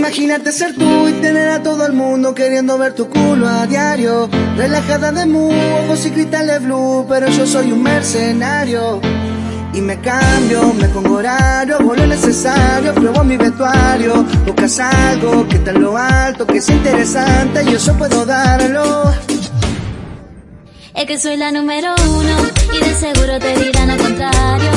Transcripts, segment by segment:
Imagínate ser tú y tener a todo el mundo queriendo ver tu culo a diario. Relajada de mu, y cristales blue, pero yo soy un mercenario. Y me cambio, me pongo horario, hago lo necesario, pruebo mi vestuario. Buscas algo que está lo alto, que es interesante y eso puedo darlo. Es que soy la número uno y de seguro te dirán al contrario.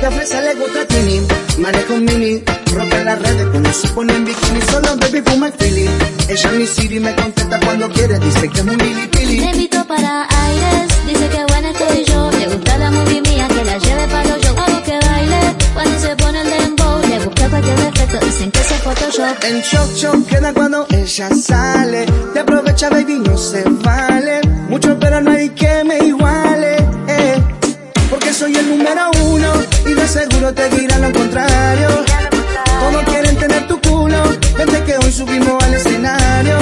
Chica fresa le gusta tini, maneja un mini, rompe las redes cuando se pone en bikini, solo baby fuma el feeling. Ella mi Siri me contesta cuando quiere, dice que es muy pili pili. Le invito para aires, dice que buena estoy yo. Le gusta la movie mía, que la lleve para yo. Hago que baile cuando se pone el dembow. Le busca cualquier defecto, dicen que se Photoshop. En shock shock queda cuando ella sale, te aprovecha baby no se seguro te dirán lo contrario. Todos quieren tener tu culo, vente que hoy subimos al escenario.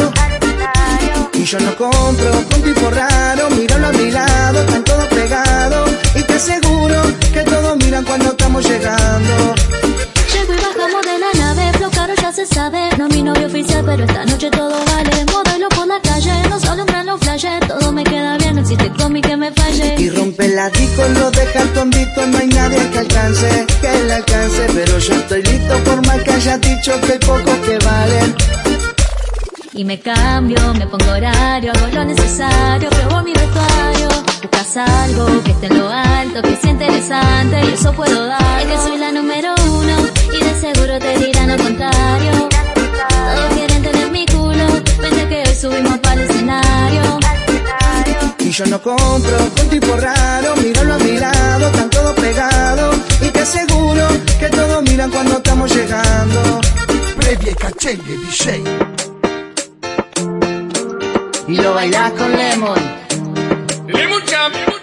Y yo no compro con tipo raro, míralo a mi lado, están todos pegados. Y te aseguro que todos miran cuando estamos llegando. Llego y bajamos de la nave, flow caro ya se sabe. No mi novio oficial, pero esta noche todo vale. Modelo por la calle, nos alumbran los flashes. Todo me queda bien, no existe cómic que me falle. Y rompe la disco, lo deja tondito, no hay nadie alcance. Pero yo estoy listo por más que haya dicho que hay pocos que valen. Y me cambio, me pongo horario, hago lo necesario, pruebo mi vestuario. Buscas algo que esté en lo alto, que sea interesante y eso puedo dar. Es que soy la número uno y de seguro te dirán lo contrario. Todos quieren tener mi culo, vente que hoy subimos para el escenario. Y yo no compro con tipo raro, míralo a mi lado, están todos pegados. cachengue DJ. Y lo bailas con Lemon. Lemon Champ.